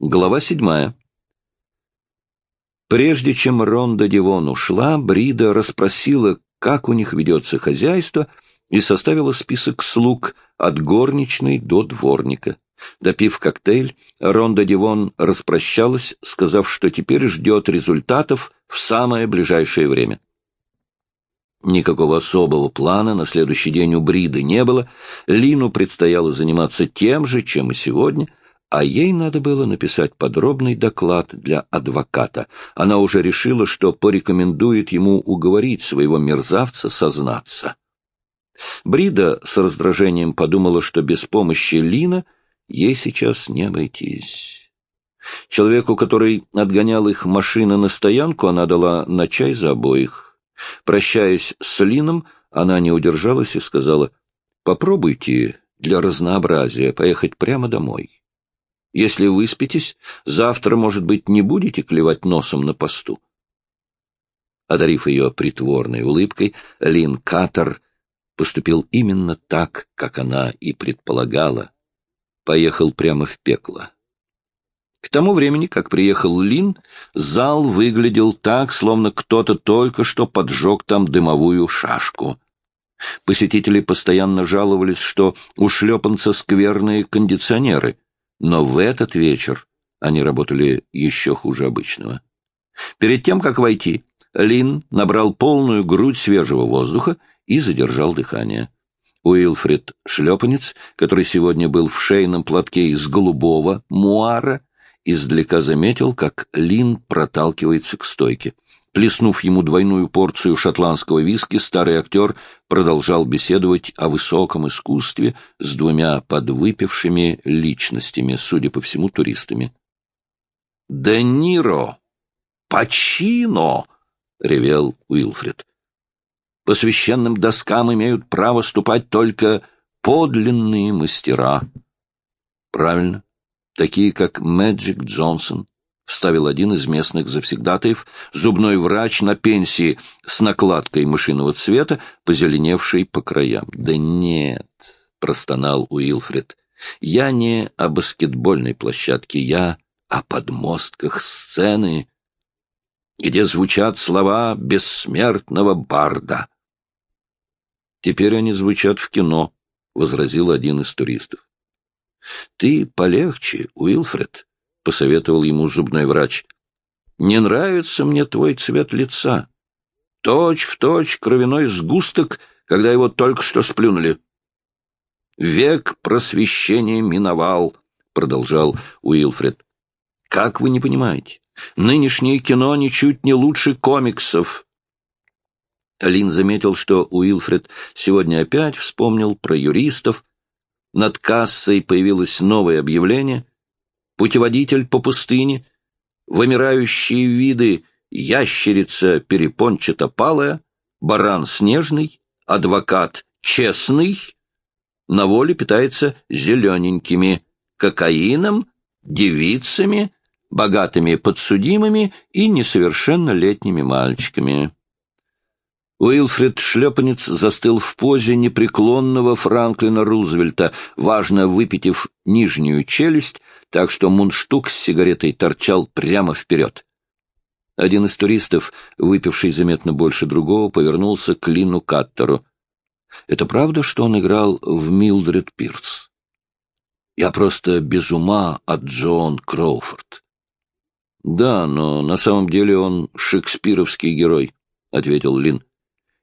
Глава седьмая. Прежде чем Ронда Дивон ушла, Брида расспросила, как у них ведется хозяйство, и составила список слуг от горничной до дворника. Допив коктейль, Ронда Дивон распрощалась, сказав, что теперь ждет результатов в самое ближайшее время. Никакого особого плана на следующий день у Бриды не было. Лину предстояло заниматься тем же, чем и сегодня — а ей надо было написать подробный доклад для адвоката. Она уже решила, что порекомендует ему уговорить своего мерзавца сознаться. Брида с раздражением подумала, что без помощи Лина ей сейчас не обойтись. Человеку, который отгонял их машины на стоянку, она дала на чай за обоих. Прощаясь с Лином, она не удержалась и сказала, «Попробуйте для разнообразия поехать прямо домой». Если выспитесь, завтра, может быть, не будете клевать носом на посту. Одарив ее притворной улыбкой, Лин Катер поступил именно так, как она и предполагала. Поехал прямо в пекло. К тому времени, как приехал Лин, зал выглядел так, словно кто-то только что поджег там дымовую шашку. Посетители постоянно жаловались, что у шлепанца скверные кондиционеры — но в этот вечер они работали еще хуже обычного. Перед тем, как войти, Лин набрал полную грудь свежего воздуха и задержал дыхание. Уилфред Шлепанец, который сегодня был в шейном платке из голубого муара, издалека заметил, как Лин проталкивается к стойке. Плеснув ему двойную порцию шотландского виски, старый актер продолжал беседовать о высоком искусстве с двумя подвыпившими личностями, судя по всему, туристами. «Де Ниро! Пачино!» — ревел Уилфред. «По священным доскам имеют право ступать только подлинные мастера». «Правильно, такие как Мэджик Джонсон, вставил один из местных завсегдатаев, зубной врач на пенсии с накладкой мышиного цвета, позеленевший по краям. «Да нет», — простонал Уилфред, — «я не о баскетбольной площадке, я о подмостках сцены, где звучат слова бессмертного барда». «Теперь они звучат в кино», — возразил один из туристов. «Ты полегче, Уилфред», — посоветовал ему зубной врач. — Не нравится мне твой цвет лица. Точь в точь кровяной сгусток, когда его только что сплюнули. — Век просвещения миновал, — продолжал Уилфред. — Как вы не понимаете? Нынешнее кино ничуть не лучше комиксов. Лин заметил, что Уилфред сегодня опять вспомнил про юристов. Над кассой появилось новое объявление — путеводитель по пустыне, вымирающие виды ящерица перепончато-палая, баран снежный, адвокат честный, на воле питается зелененькими, кокаином, девицами, богатыми подсудимыми и несовершеннолетними мальчиками. Уилфред Шлепанец застыл в позе непреклонного Франклина Рузвельта, важно выпитив нижнюю челюсть, так что мундштук с сигаретой торчал прямо вперед. Один из туристов, выпивший заметно больше другого, повернулся к Лину Каттеру. «Это правда, что он играл в Милдред Пирс?» «Я просто без ума от Джон Кроуфорд». «Да, но на самом деле он шекспировский герой», — ответил Лин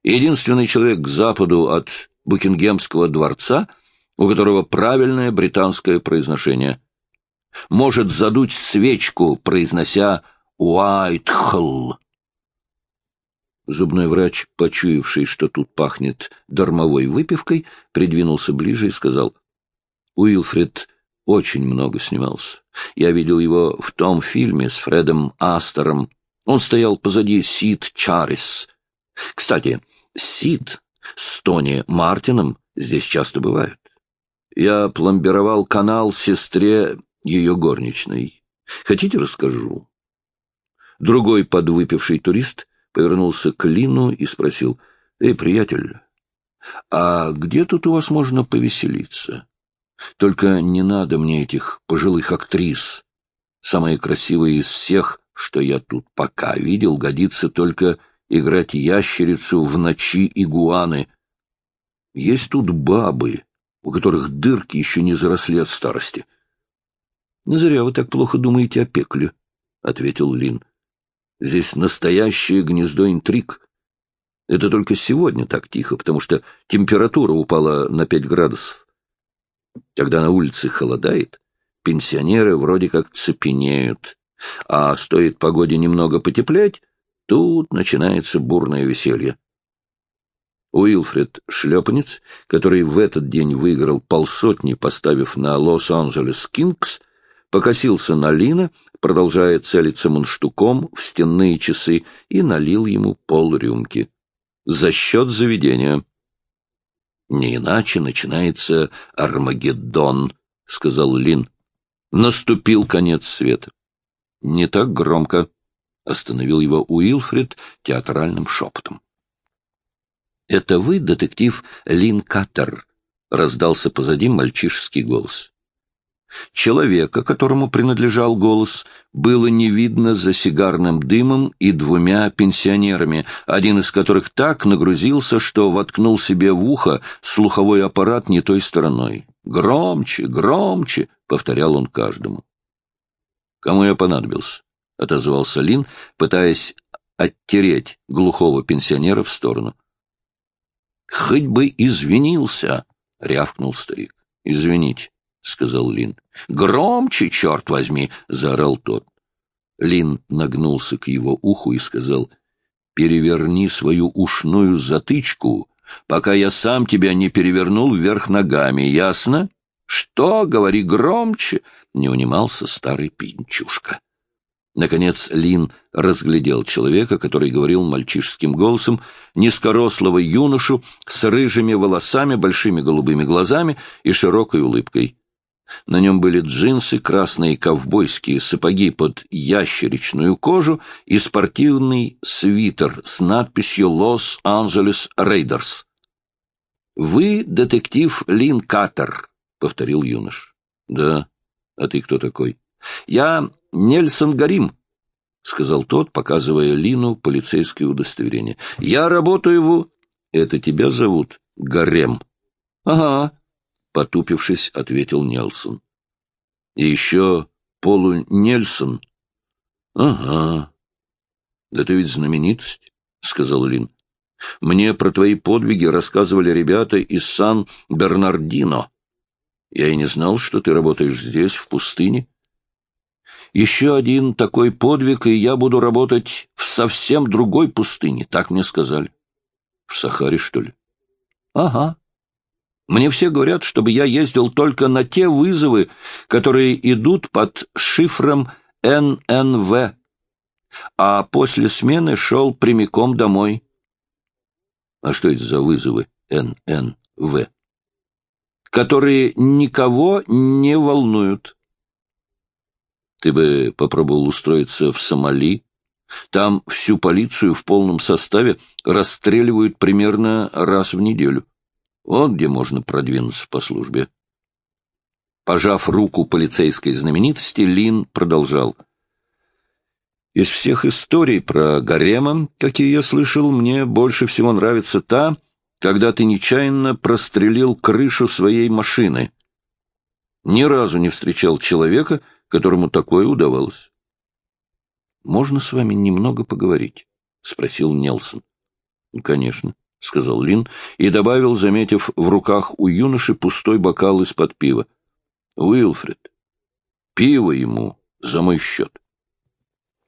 единственный человек к западу от Букингемского дворца, у которого правильное британское произношение. Может задуть свечку, произнося «Уайтхолл». Зубной врач, почуявший, что тут пахнет дармовой выпивкой, придвинулся ближе и сказал, «Уилфред очень много снимался. Я видел его в том фильме с Фредом Астером. Он стоял позади Сид Чарис. Кстати, Сид с Тони Мартином здесь часто бывают. Я пломбировал канал сестре ее горничной. Хотите, расскажу?» Другой подвыпивший турист повернулся к Лину и спросил, «Эй, приятель, а где тут у вас можно повеселиться? Только не надо мне этих пожилых актрис самая красивая из всех, что я тут пока видел, годится только играть ящерицу в ночи игуаны. Есть тут бабы, у которых дырки еще не заросли от старости. — Зря вы так плохо думаете о пекле, — ответил Лин. — Здесь настоящее гнездо интриг. Это только сегодня так тихо, потому что температура упала на пять градусов. Когда на улице холодает, пенсионеры вроде как цепенеют, а стоит погоде немного потеплять, тут начинается бурное веселье. Уилфред Шлепанец, который в этот день выиграл полсотни, поставив на Лос-Анджелес Кингс, покосился на Лина, продолжая целиться мунштуком в стенные часы, и налил ему полрюмки. За счет заведения. «Не иначе начинается Армагеддон», — сказал Лин. Наступил конец света. «Не так громко», — остановил его Уилфред театральным шепотом. «Это вы, детектив Лин Каттер?» — раздался позади мальчишеский голос. Человека, которому принадлежал голос, было не видно за сигарным дымом и двумя пенсионерами, один из которых так нагрузился, что воткнул себе в ухо слуховой аппарат не той стороной. «Громче, громче!» — повторял он каждому. «Кому я понадобился?» — отозвался Лин, пытаясь оттереть глухого пенсионера в сторону. «Хоть бы извинился!» — рявкнул старик. «Извините», — сказал Лин. «Громче, черт возьми!» — заорал тот. Лин нагнулся к его уху и сказал, «Переверни свою ушную затычку, пока я сам тебя не перевернул вверх ногами, ясно?» «Что? Говори громче!» — не унимался старый пинчушка. Наконец Лин разглядел человека, который говорил мальчишеским голосом, низкорослого юношу с рыжими волосами, большими голубыми глазами и широкой улыбкой. На нем были джинсы, красные ковбойские сапоги под ящеричную кожу и спортивный свитер с надписью «Лос-Анджелес Рейдерс». «Вы детектив Лин Каттер», — повторил юноша. «Да. А ты кто такой?» «Я Нельсон Гарим», — сказал тот, показывая Лину полицейское удостоверение. «Я работаю в...» «Это тебя зовут Гарем?» «Ага», — потупившись, ответил Нельсон. «И еще Полу Нельсон?» «Ага. Да ты ведь знаменитость», — сказал Лин. «Мне про твои подвиги рассказывали ребята из Сан-Бернардино. Я и не знал, что ты работаешь здесь, в пустыне». Еще один такой подвиг, и я буду работать в совсем другой пустыне, так мне сказали. В Сахаре, что ли? Ага. Мне все говорят, чтобы я ездил только на те вызовы, которые идут под шифром ННВ, а после смены шел прямиком домой. А что это за вызовы ННВ? Которые никого не волнуют. Ты бы попробовал устроиться в Сомали. Там всю полицию в полном составе расстреливают примерно раз в неделю. Вот где можно продвинуться по службе. Пожав руку полицейской знаменитости, Лин продолжал. Из всех историй про гарема, какие я слышал, мне больше всего нравится та, когда ты нечаянно прострелил крышу своей машины. Ни разу не встречал человека, которому такое удавалось. «Можно с вами немного поговорить?» — спросил Нелсон. «Конечно», — сказал Лин и добавил, заметив в руках у юноши пустой бокал из-под пива. «Уилфред, пиво ему за мой счет».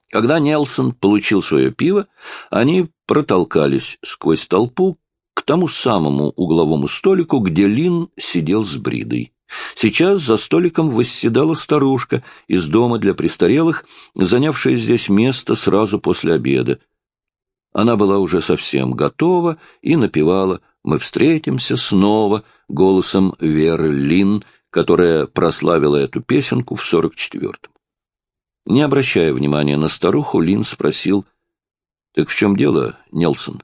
Когда Нелсон получил свое пиво, они протолкались сквозь толпу к тому самому угловому столику, где Лин сидел с Бридой. Сейчас за столиком восседала старушка из дома для престарелых, занявшая здесь место сразу после обеда. Она была уже совсем готова и напевала «Мы встретимся снова» голосом Веры Лин, которая прославила эту песенку в сорок четвертом. Не обращая внимания на старуху, Лин спросил, «Так в чем дело, Нелсон?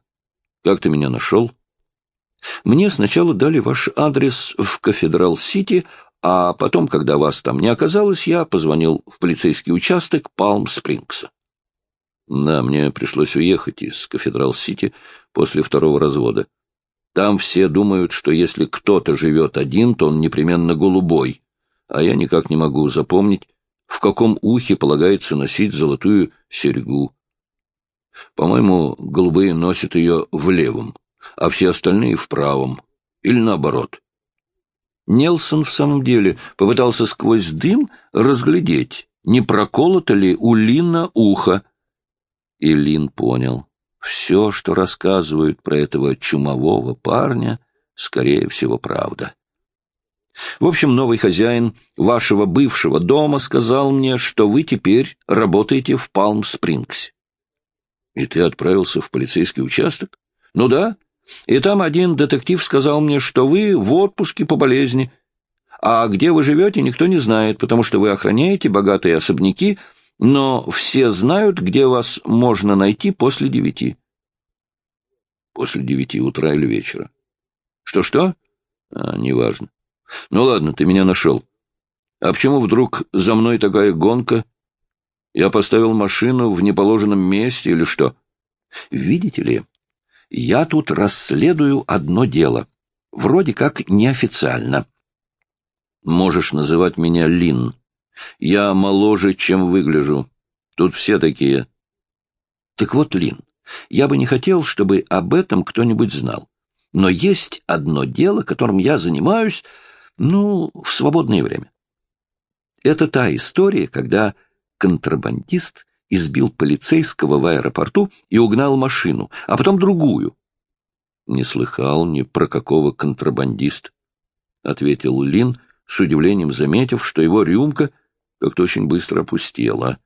Как ты меня нашел?» Мне сначала дали ваш адрес в Кафедрал-Сити, а потом, когда вас там не оказалось, я позвонил в полицейский участок Палм-Спрингса. Да, мне пришлось уехать из Кафедрал-Сити после второго развода. Там все думают, что если кто-то живет один, то он непременно голубой, а я никак не могу запомнить, в каком ухе полагается носить золотую серьгу. По-моему, голубые носят ее в левом, а все остальные в правом, или наоборот. Нелсон в самом деле попытался сквозь дым разглядеть, не проколото ли у Лина ухо. И Лин понял, все, что рассказывают про этого чумового парня, скорее всего, правда. В общем, новый хозяин вашего бывшего дома сказал мне, что вы теперь работаете в Палм-Спрингсе. И ты отправился в полицейский участок? Ну да, и там один детектив сказал мне, что вы в отпуске по болезни, а где вы живете, никто не знает, потому что вы охраняете богатые особняки, но все знают, где вас можно найти после девяти. После девяти утра или вечера. Что-что? А, неважно. Ну ладно, ты меня нашел. А почему вдруг за мной такая гонка? Я поставил машину в неположенном месте или что? Видите ли, я тут расследую одно дело. Вроде как неофициально. Можешь называть меня Лин. Я моложе, чем выгляжу. Тут все такие. Так вот, Лин, я бы не хотел, чтобы об этом кто-нибудь знал. Но есть одно дело, которым я занимаюсь, ну, в свободное время. Это та история, когда контрабандист избил полицейского в аэропорту и угнал машину, а потом другую. — Не слыхал ни про какого контрабандиста, — ответил Лин, с удивлением заметив, что его рюмка как-то очень быстро опустела.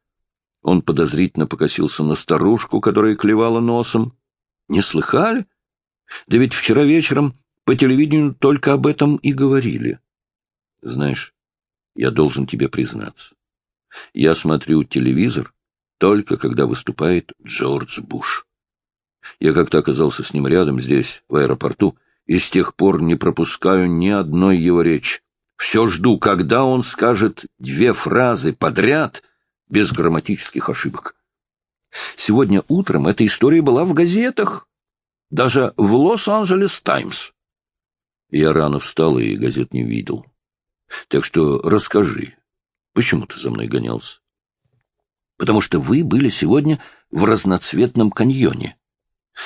Он подозрительно покосился на старушку, которая клевала носом. — Не слыхали? Да ведь вчера вечером по телевидению только об этом и говорили. — Знаешь, я должен тебе признаться. Я смотрю телевизор только когда выступает Джордж Буш. Я как-то оказался с ним рядом здесь, в аэропорту, и с тех пор не пропускаю ни одной его речи. Все жду, когда он скажет две фразы подряд без грамматических ошибок. Сегодня утром эта история была в газетах, даже в Лос-Анджелес Таймс. Я рано встал и газет не видел. Так что расскажи, почему ты за мной гонялся? потому что вы были сегодня в разноцветном каньоне,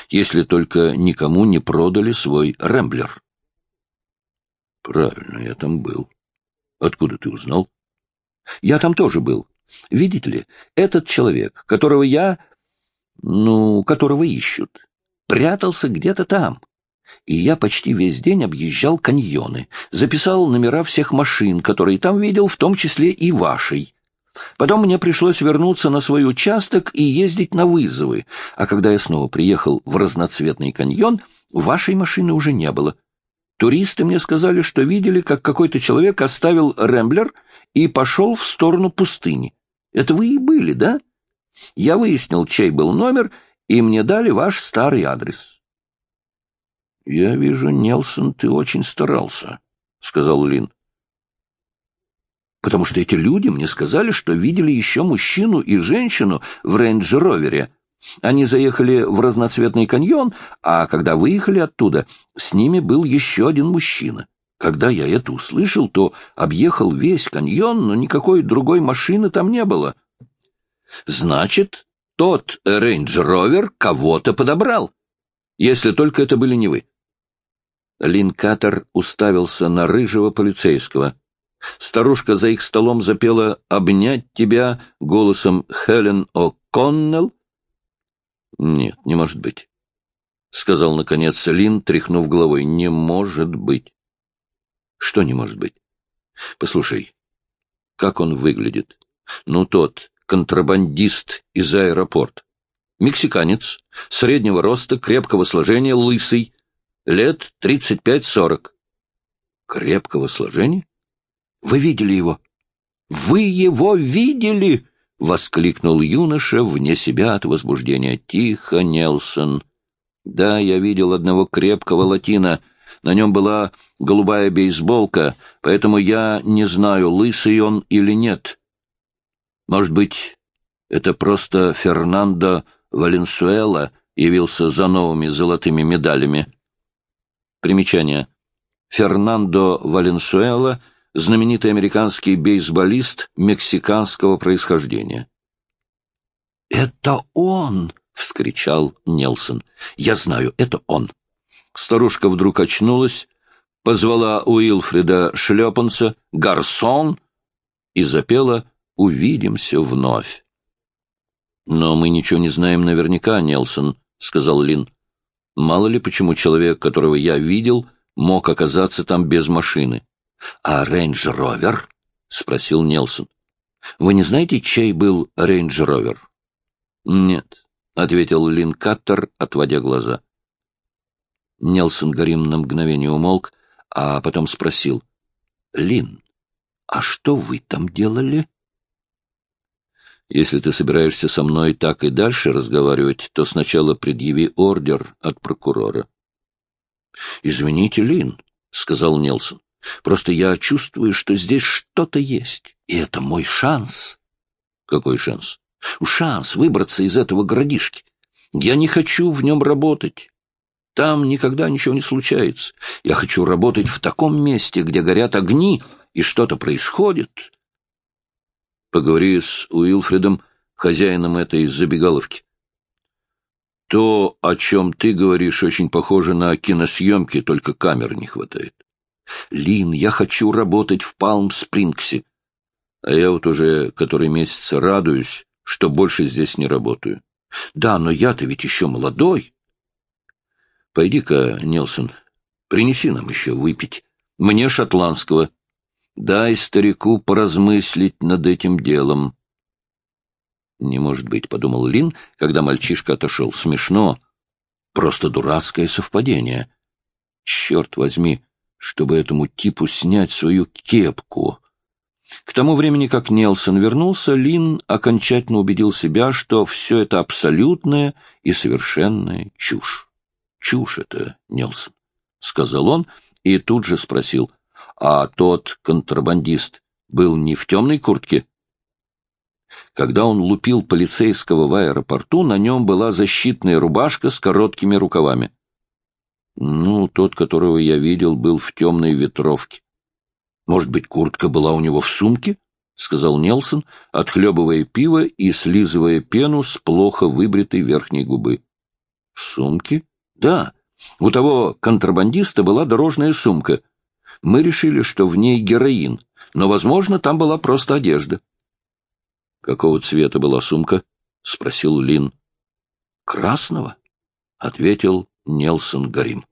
если только никому не продали свой Рэмблер. Правильно, я там был. Откуда ты узнал? Я там тоже был. Видите ли, этот человек, которого я... ну, которого ищут, прятался где-то там. И я почти весь день объезжал каньоны, записал номера всех машин, которые там видел, в том числе и вашей. Потом мне пришлось вернуться на свой участок и ездить на вызовы, а когда я снова приехал в разноцветный каньон, вашей машины уже не было. Туристы мне сказали, что видели, как какой-то человек оставил Рэмблер и пошел в сторону пустыни. Это вы и были, да? Я выяснил, чей был номер, и мне дали ваш старый адрес. — Я вижу, Нелсон, ты очень старался, — сказал Лин потому что эти люди мне сказали, что видели еще мужчину и женщину в рейндж-ровере. Они заехали в разноцветный каньон, а когда выехали оттуда, с ними был еще один мужчина. Когда я это услышал, то объехал весь каньон, но никакой другой машины там не было. Значит, тот рейндж-ровер кого-то подобрал, если только это были не вы. Лин Каттер уставился на рыжего полицейского — Старушка за их столом запела «Обнять тебя» голосом Хелен О'Коннелл. «Нет, не может быть», — сказал, наконец, Лин, тряхнув головой. «Не может быть». «Что не может быть?» «Послушай, как он выглядит? Ну, тот контрабандист из аэропорта. Мексиканец, среднего роста, крепкого сложения, лысый, лет тридцать пять-сорок». «Крепкого сложения?» Вы видели его? Вы его видели? — воскликнул юноша вне себя от возбуждения. — Тихо, Нелсон. Да, я видел одного крепкого латина. На нем была голубая бейсболка, поэтому я не знаю, лысый он или нет. Может быть, это просто Фернандо Валенсуэла явился за новыми золотыми медалями. Примечание. Фернандо Валенсуэла — знаменитый американский бейсболист мексиканского происхождения. «Это он!» — вскричал Нелсон. «Я знаю, это он!» Старушка вдруг очнулась, позвала Уилфрида шлепанца «Гарсон!» и запела «Увидимся вновь». «Но мы ничего не знаем наверняка, Нелсон», — сказал Лин. «Мало ли почему человек, которого я видел, мог оказаться там без машины». «А рейндж-ровер?» — спросил Нелсон. «Вы не знаете, чей был рейндж-ровер?» «Нет», — ответил Лин Каттер, отводя глаза. Нелсон Гарим на мгновение умолк, а потом спросил. — Лин, а что вы там делали? — Если ты собираешься со мной так и дальше разговаривать, то сначала предъяви ордер от прокурора. — Извините, Лин, — сказал Нелсон. — Просто я чувствую, что здесь что-то есть, и это мой шанс. — Какой шанс? — Шанс выбраться из этого городишки. Я не хочу в нем работать. Там никогда ничего не случается. Я хочу работать в таком месте, где горят огни, и что-то происходит. Поговори с Уилфредом, хозяином этой забегаловки. То, о чем ты говоришь, очень похоже на киносъемки, только камер не хватает. Лин, я хочу работать в Палм-Спрингсе. А я вот уже который месяц радуюсь, что больше здесь не работаю. Да, но я-то ведь еще молодой. Пойди-ка, Нелсон, принеси нам еще выпить. Мне шотландского. Дай старику поразмыслить над этим делом. Не может быть, — подумал Лин, когда мальчишка отошел. Смешно. Просто дурацкое совпадение. Черт возьми, чтобы этому типу снять свою кепку. К тому времени, как Нелсон вернулся, Лин окончательно убедил себя, что все это абсолютная и совершенная чушь. Чушь это, Нелсон, — сказал он и тут же спросил, а тот контрабандист был не в темной куртке? Когда он лупил полицейского в аэропорту, на нем была защитная рубашка с короткими рукавами. Ну, тот, которого я видел, был в темной ветровке. Может быть, куртка была у него в сумке? — сказал Нелсон, отхлебывая пиво и слизывая пену с плохо выбритой верхней губы. — В сумке? Да, у того контрабандиста была дорожная сумка. Мы решили, что в ней героин, но, возможно, там была просто одежда. — Какого цвета была сумка? — спросил Лин. — Красного, — ответил Нелсон Гарим.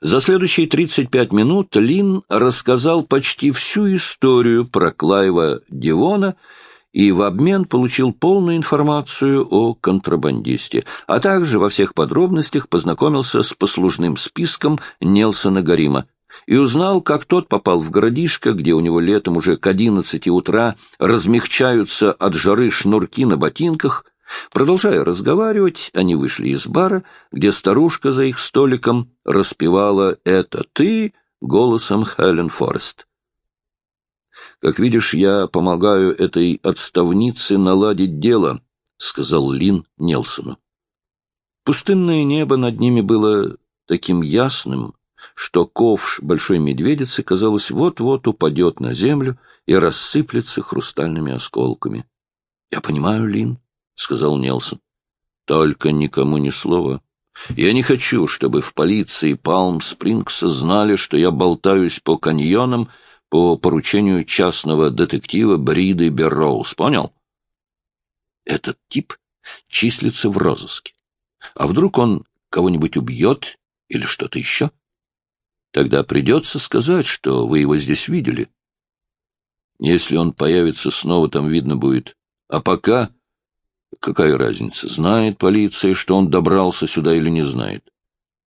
За следующие 35 минут Лин рассказал почти всю историю про Клайва Дивона и в обмен получил полную информацию о контрабандисте, а также во всех подробностях познакомился с послужным списком Нелсона Гарима и узнал, как тот попал в городишко, где у него летом уже к одиннадцати утра размягчаются от жары шнурки на ботинках. Продолжая разговаривать, они вышли из бара, где старушка за их столиком распевала «Это ты» голосом Хелен Форест. Как видишь, я помогаю этой отставнице наладить дело, — сказал Лин Нелсону. Пустынное небо над ними было таким ясным, что ковш большой медведицы, казалось, вот-вот упадет на землю и рассыплется хрустальными осколками. — Я понимаю, Лин, — сказал Нелсон. — Только никому ни слова. Я не хочу, чтобы в полиции Палм-Спрингса знали, что я болтаюсь по каньонам по поручению частного детектива Бриды Берроуз. Понял? Этот тип числится в розыске. А вдруг он кого-нибудь убьет или что-то еще? Тогда придется сказать, что вы его здесь видели. Если он появится снова, там видно будет. А пока... Какая разница, знает полиция, что он добрался сюда или не знает?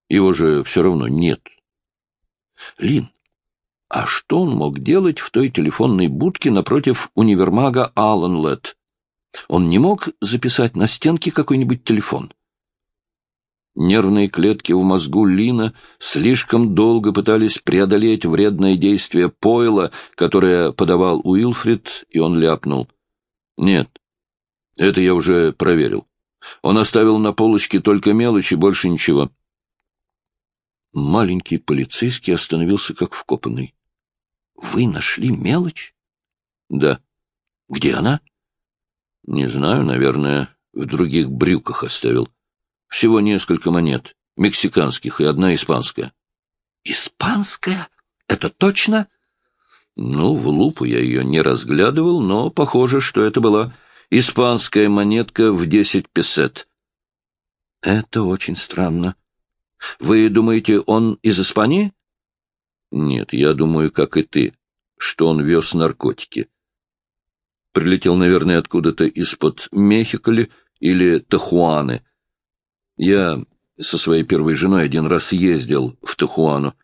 Его же все равно нет. Лин, а что он мог делать в той телефонной будке напротив универмага Алленлет? Он не мог записать на стенке какой-нибудь телефон? Нервные клетки в мозгу Лина слишком долго пытались преодолеть вредное действие пойла, которое подавал Уилфрид, и он ляпнул. «Нет, это я уже проверил. Он оставил на полочке только мелочи, больше ничего». Маленький полицейский остановился как вкопанный. — Вы нашли мелочь? — Да. — Где она? — Не знаю, наверное, в других брюках оставил. Всего несколько монет, мексиканских и одна испанская. — Испанская? Это точно? — Ну, в лупу я ее не разглядывал, но похоже, что это была испанская монетка в десять песет. — Это очень странно. Вы думаете, он из Испании? — Нет, я думаю, как и ты, что он вез наркотики. Прилетел, наверное, откуда-то из-под Мехиколи или Тахуаны. Я со своей первой женой один раз ездил в Тахуану.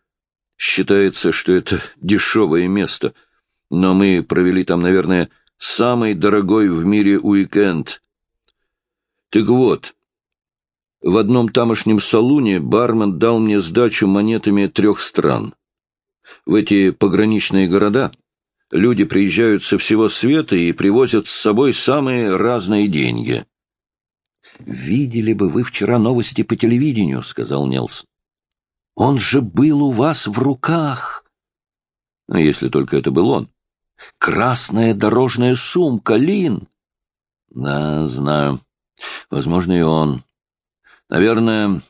Считается, что это дешевое место, но мы провели там, наверное, самый дорогой в мире уикенд. Так вот, в одном тамошнем салуне бармен дал мне сдачу монетами трех стран. В эти пограничные города люди приезжают со всего света и привозят с собой самые разные деньги. «Видели бы вы вчера новости по телевидению», — сказал Нелсон. «Он же был у вас в руках». «Ну, если только это был он». «Красная дорожная сумка, Лин». «Да, знаю. Возможно, и он. Наверное,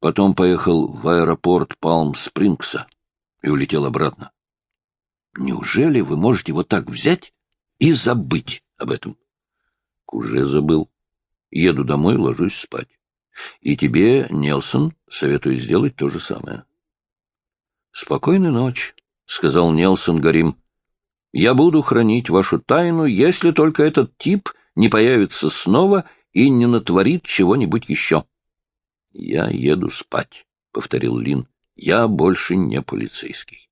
потом поехал в аэропорт Палм-Спрингса и улетел обратно. Неужели вы можете вот так взять и забыть об этом? Уже забыл. Еду домой, ложусь спать. И тебе, Нелсон, советую сделать то же самое. Спокойной ночи, — сказал Нелсон Гарим. Я буду хранить вашу тайну, если только этот тип не появится снова и не натворит чего-нибудь еще. — Я еду спать, — повторил Лин. — Я больше не полицейский.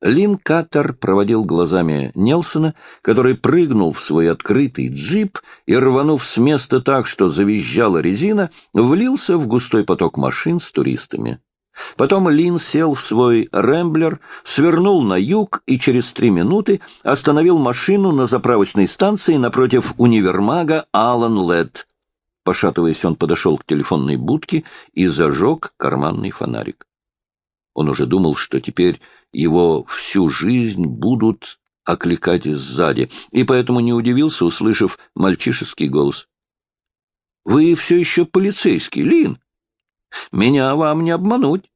Лин Каттер проводил глазами Нелсона, который прыгнул в свой открытый джип и, рванув с места так, что завизжала резина, влился в густой поток машин с туристами. Потом Лин сел в свой «Рэмблер», свернул на юг и через три минуты остановил машину на заправочной станции напротив универмага «Алан Лед». Пошатываясь, он подошел к телефонной будке и зажег карманный фонарик. Он уже думал, что теперь его всю жизнь будут окликать сзади, и поэтому не удивился, услышав мальчишеский голос. — Вы все еще полицейский, Лин. Меня вам не обмануть.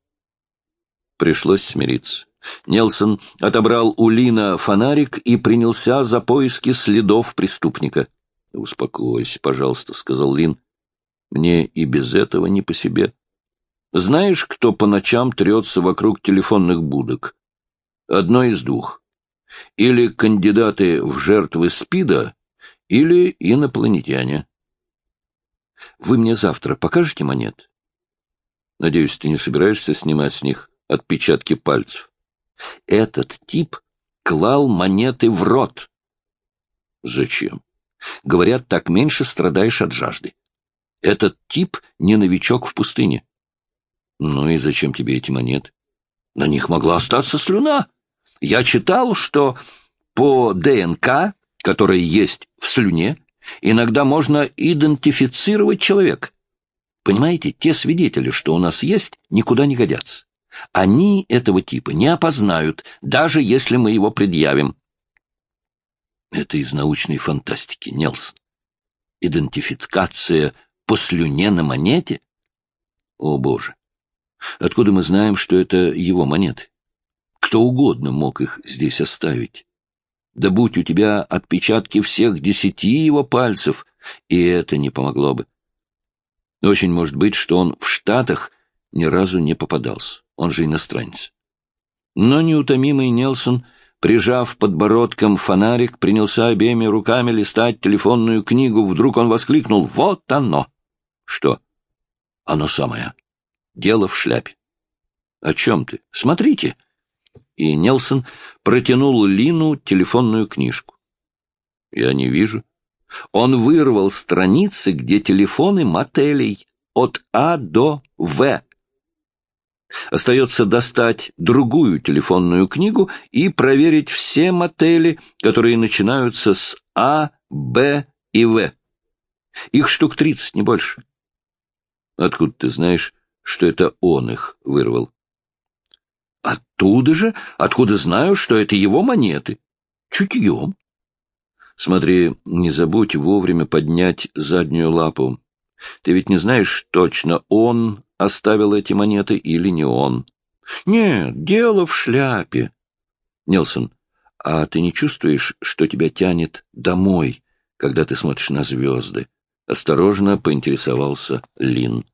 Пришлось смириться. Нелсон отобрал у Лина фонарик и принялся за поиски следов преступника. — Успокойся, пожалуйста, — сказал Лин. — Мне и без этого не по себе. Знаешь, кто по ночам трется вокруг телефонных будок? Одно из двух. Или кандидаты в жертвы СПИДа, или инопланетяне. Вы мне завтра покажете монет? Надеюсь, ты не собираешься снимать с них отпечатки пальцев. Этот тип клал монеты в рот. Зачем? Говорят, так меньше страдаешь от жажды. Этот тип не новичок в пустыне. Ну и зачем тебе эти монеты? На них могла остаться слюна. Я читал, что по ДНК, которая есть в слюне, иногда можно идентифицировать человека. Понимаете, те свидетели, что у нас есть, никуда не годятся. Они этого типа не опознают, даже если мы его предъявим. Это из научной фантастики, Нелсон. Идентификация по слюне на монете? О, Боже! Откуда мы знаем, что это его монеты? Кто угодно мог их здесь оставить. Да будь у тебя отпечатки всех десяти его пальцев, и это не помогло бы. Очень может быть, что он в Штатах ни разу не попадался. Он же иностранец. Но неутомимый Нелсон, прижав подбородком фонарик, принялся обеими руками листать телефонную книгу. Вдруг он воскликнул «Вот оно!» «Что?» «Оно самое. Дело в шляпе. — О чем ты? Смотрите. И Нелсон протянул Лину телефонную книжку. — Я не вижу. Он вырвал страницы, где телефоны мотелей. от А до В. Остается достать другую телефонную книгу и проверить все мотели, которые начинаются с А, Б и В. Их штук тридцать, не больше. Откуда ты знаешь, что это он их вырвал? Оттуда же, откуда знаю, что это его монеты. Чутьем. Смотри, не забудь вовремя поднять заднюю лапу. Ты ведь не знаешь точно, он оставил эти монеты или не он. Нет, дело в шляпе. Нелсон, а ты не чувствуешь, что тебя тянет домой, когда ты смотришь на звезды? Осторожно поинтересовался Лин.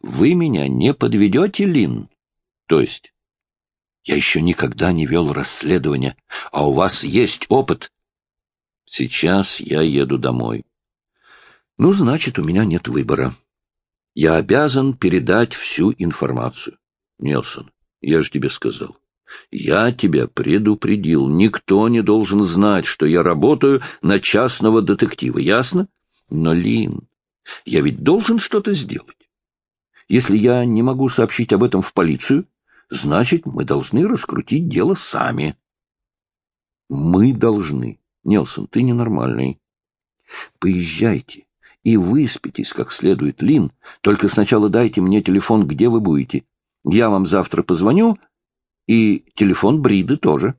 Вы меня не подведете, Лин? То есть? Я еще никогда не вел расследование, а у вас есть опыт. Сейчас я еду домой. Ну, значит, у меня нет выбора. Я обязан передать всю информацию. Нелсон, я же тебе сказал. Я тебя предупредил. Никто не должен знать, что я работаю на частного детектива. Ясно? Но, Лин, я ведь должен что-то сделать. Если я не могу сообщить об этом в полицию, значит, мы должны раскрутить дело сами. Мы должны. Нелсон, ты ненормальный. Поезжайте и выспитесь как следует, Лин. Только сначала дайте мне телефон, где вы будете. Я вам завтра позвоню, и телефон Бриды тоже.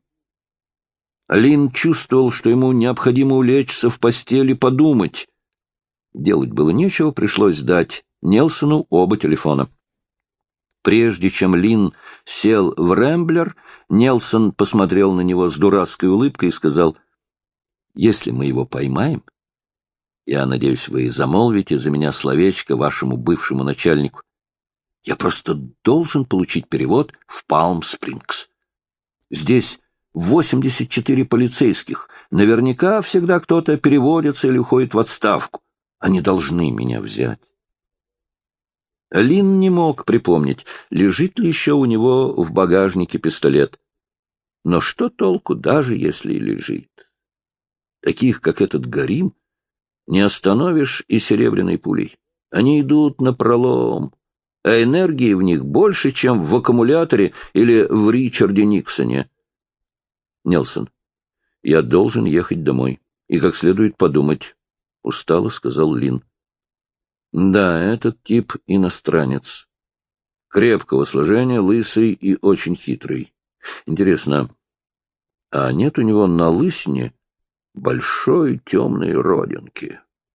Лин чувствовал, что ему необходимо улечься в постели подумать. Делать было нечего, пришлось дать Нелсону оба телефона. Прежде чем Лин сел в Рэмблер, Нелсон посмотрел на него с дурацкой улыбкой и сказал, «Если мы его поймаем, я надеюсь, вы замолвите за меня словечко вашему бывшему начальнику. Я просто должен получить перевод в Палм-Спрингс. Здесь 84 полицейских. Наверняка всегда кто-то переводится или уходит в отставку. Они должны меня взять. Лин не мог припомнить, лежит ли еще у него в багажнике пистолет. Но что толку, даже если лежит? Таких, как этот Гарим, не остановишь и серебряной пулей. Они идут на пролом, а энергии в них больше, чем в аккумуляторе или в Ричарде Никсоне. Нелсон, я должен ехать домой и как следует подумать, — устало сказал Лин. Да, этот тип иностранец. Крепкого сложения, лысый и очень хитрый. Интересно, а нет у него на лысине большой темной родинки?